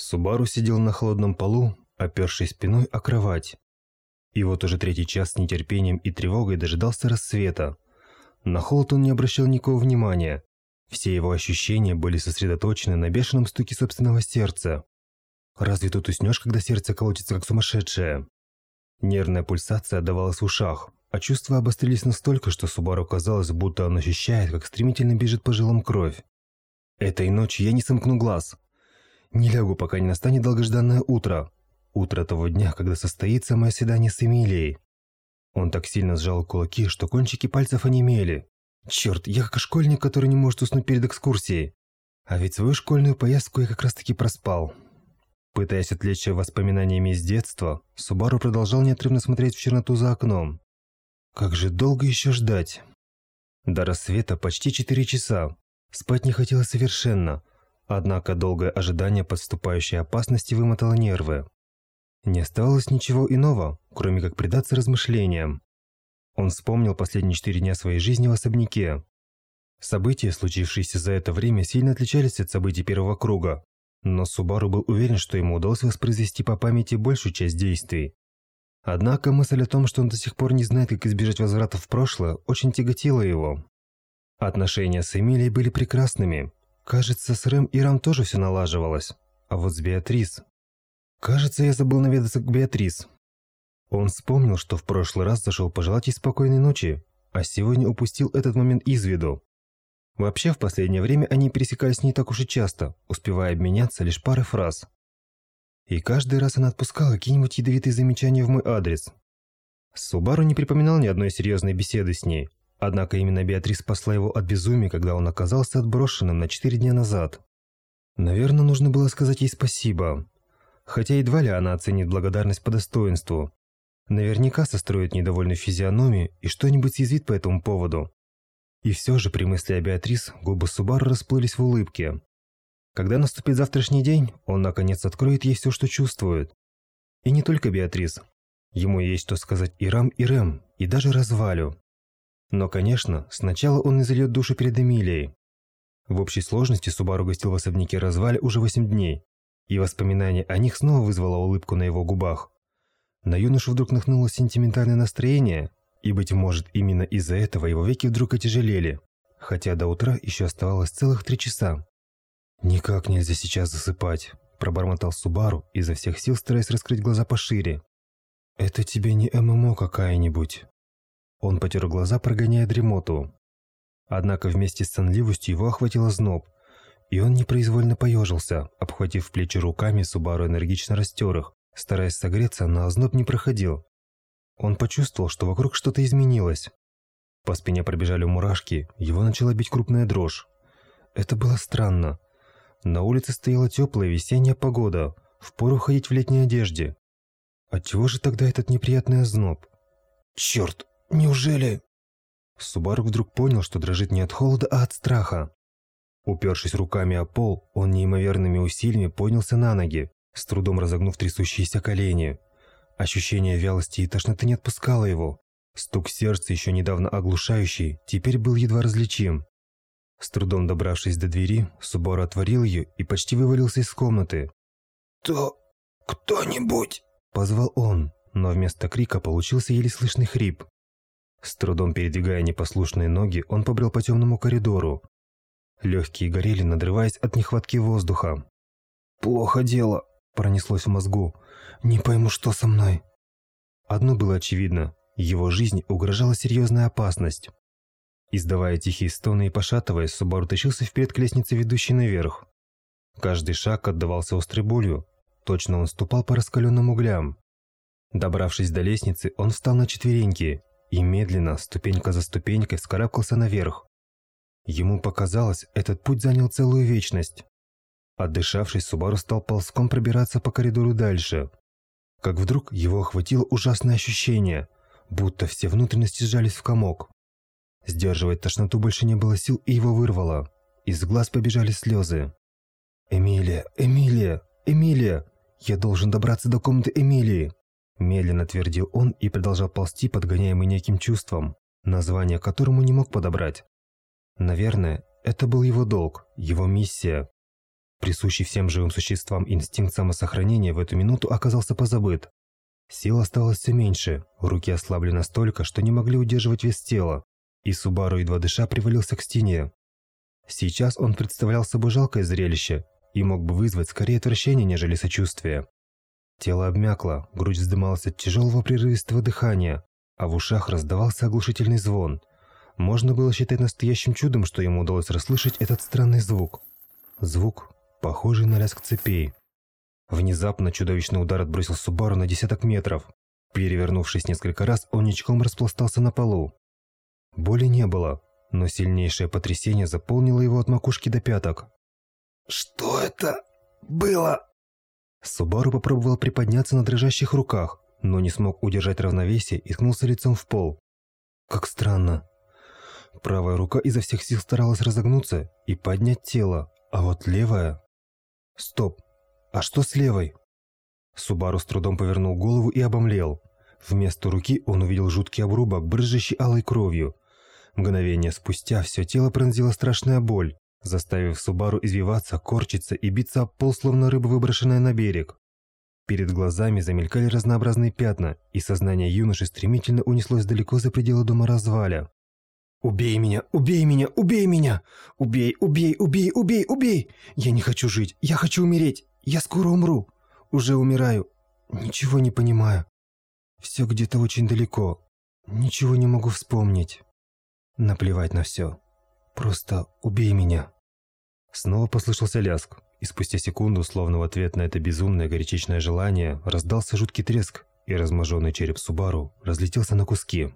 Субару сидел на холодном полу, опершись спиной о кровать. И вот уже третий час с нетерпением и тревогой дожидался рассвета. На холод он не обращал никакого внимания. Все его ощущения были сосредоточены на бешеном стуке собственного сердца. Разве тут уснешь, когда сердце колотится как сумасшедшее? Нервная пульсация отдавалась в ушах, а чувства обострились настолько, что Субару казалось, будто он ощущает, как стремительно бежит по жилам кровь. Этой ночью я не сомкну глаз. Не лягу, пока не настанет долгожданное утро. Утро того дня, когда состоится мое свидание с Эмилией. Он так сильно сжал кулаки, что кончики пальцев онемели. Черт, я как школьник, который не может уснуть перед экскурсией. А ведь свою школьную поездку я как раз-таки проспал. Пытаясь отвлечься воспоминаниями из детства, Субару продолжал неотрывно смотреть в черноту за окном. Как же долго еще ждать? До рассвета почти четыре часа. Спать не хотелось совершенно. Однако долгое ожидание подступающей опасности вымотало нервы. Не оставалось ничего иного, кроме как предаться размышлениям. Он вспомнил последние четыре дня своей жизни в особняке. События, случившиеся за это время, сильно отличались от событий первого круга, но Субару был уверен, что ему удалось воспроизвести по памяти большую часть действий. Однако мысль о том, что он до сих пор не знает, как избежать возврата в прошлое, очень тяготила его. Отношения с Эмилией были прекрасными. Кажется, с Рэм и Рам тоже все налаживалось. А вот с Беатрис... Кажется, я забыл наведаться к Беатрис. Он вспомнил, что в прошлый раз зашел пожелать ей спокойной ночи, а сегодня упустил этот момент из виду. Вообще, в последнее время они пересекались не так уж и часто, успевая обменяться лишь парой фраз. И каждый раз она отпускала какие-нибудь ядовитые замечания в мой адрес. Субару не припоминал ни одной серьезной беседы с ней, однако именно Беатрис спасла его от безумия, когда он оказался отброшенным на четыре дня назад. Наверное, нужно было сказать ей спасибо, хотя едва ли она оценит благодарность по достоинству. Наверняка состроит недовольную физиономию и что-нибудь съязвит по этому поводу. И все же при мысли о Беатрис губы Субару расплылись в улыбке. Когда наступит завтрашний день, он наконец откроет ей все, что чувствует. И не только Беатрис. Ему есть что сказать и Рам, и Рэм, и даже Развалю. Но, конечно, сначала он изольет душу перед Эмилией. В общей сложности Субару гостил в особняке Развале уже 8 дней и воспоминание о них снова вызвало улыбку на его губах. На юношу вдруг нахнулось сентиментальное настроение, и, быть может, именно из-за этого его веки вдруг отяжелели, хотя до утра еще оставалось целых три часа. «Никак нельзя сейчас засыпать», – пробормотал Субару, изо всех сил стараясь раскрыть глаза пошире. «Это тебе не ММО какая-нибудь». Он потер глаза, прогоняя дремоту. Однако вместе с сонливостью его охватило зноб – и он непроизвольно поежился, обхватив плечи руками, Субару энергично растер их, стараясь согреться, но озноб не проходил. Он почувствовал, что вокруг что-то изменилось. По спине пробежали мурашки, его начала бить крупная дрожь. Это было странно. На улице стояла теплая весенняя погода, впору ходить в летней одежде. Отчего же тогда этот неприятный озноб? Черт, неужели... Субару вдруг понял, что дрожит не от холода, а от страха. Упершись руками о пол, он неимоверными усилиями поднялся на ноги, с трудом разогнув трясущиеся колени. Ощущение вялости и тошноты не отпускало его. Стук сердца, еще недавно оглушающий, теперь был едва различим. С трудом добравшись до двери, Субару отворил ее и почти вывалился из комнаты. «То... кто-нибудь!» – позвал он, но вместо крика получился еле слышный хрип. С трудом передвигая непослушные ноги, он побрел по темному коридору, Легкие горели, надрываясь от нехватки воздуха. «Плохо дело», – пронеслось в мозгу. «Не пойму, что со мной». Одно было очевидно – его жизни угрожала серьезная опасность. Издавая тихие стоны и пошатываясь, Субару тащился вперед к лестнице, ведущей наверх. Каждый шаг отдавался острой болью. Точно он ступал по раскаленным углям. Добравшись до лестницы, он встал на четвереньки и медленно, ступенька за ступенькой, вскарабкался наверх. Ему показалось, этот путь занял целую вечность. Отдышавшись, Субару стал ползком пробираться по коридору дальше. Как вдруг его охватило ужасное ощущение, будто все внутренности сжались в комок. Сдерживать тошноту больше не было сил, и его вырвало. Из глаз побежали слезы. «Эмилия! Эмилия! Эмилия! Я должен добраться до комнаты Эмилии!» Медленно твердил он и продолжал ползти, подгоняемый неким чувством, название которому не мог подобрать. Наверное, это был его долг, его миссия. Присущий всем живым существам инстинкт самосохранения в эту минуту оказался позабыт. Сил оставалось все меньше, руки ослабли настолько, что не могли удерживать вес тела, и Субару, едва дыша, привалился к стене. Сейчас он представлял собой жалкое зрелище и мог бы вызвать скорее отвращение, нежели сочувствие. Тело обмякло, грудь вздымалась от тяжелого прерывистого дыхания, а в ушах раздавался оглушительный звон. Можно было считать настоящим чудом, что ему удалось расслышать этот странный звук. Звук, похожий на лязг цепей. Внезапно чудовищный удар отбросил Субару на десяток метров. Перевернувшись несколько раз, он ничком распластался на полу. Боли не было, но сильнейшее потрясение заполнило его от макушки до пяток. «Что это было?» Субару попробовал приподняться на дрожащих руках, но не смог удержать равновесие и ткнулся лицом в пол. Как странно. Правая рука изо всех сил старалась разогнуться и поднять тело, а вот левая... Стоп, а что с левой? Субару с трудом повернул голову и обомлел. Вместо руки он увидел жуткий обрубок, брызжащий алой кровью. Мгновение спустя все тело пронзила страшная боль, заставив Субару извиваться, корчиться и биться об пол, словно рыба, выброшенная на берег. Перед глазами замелькали разнообразные пятна, и сознание юноши стремительно унеслось далеко за пределы дома разваля. «Убей меня! Убей меня! Убей меня! Убей! Убей! Убей! Убей! Убей! Я не хочу жить! Я хочу умереть! Я скоро умру! Уже умираю! Ничего не понимаю! Все где-то очень далеко! Ничего не могу вспомнить!» Наплевать на все. Просто убей меня. Снова послышался ляск, и спустя секунду, словно в ответ на это безумное горячечное желание, раздался жуткий треск, и разможенный череп Субару разлетелся на куски.